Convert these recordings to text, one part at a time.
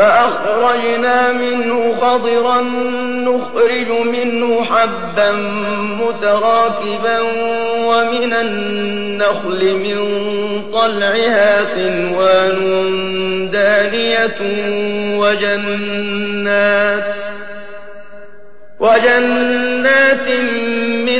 فأخرجنا منه خضرا نخرج منه حبا متراكبا ومن النخل من طلعها قنوان دانية وجنات وجنات من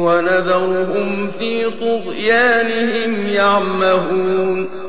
ونذرهم في طغيانهم يعمهون